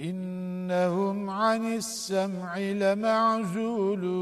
إنهم عن السمع لمعزولون.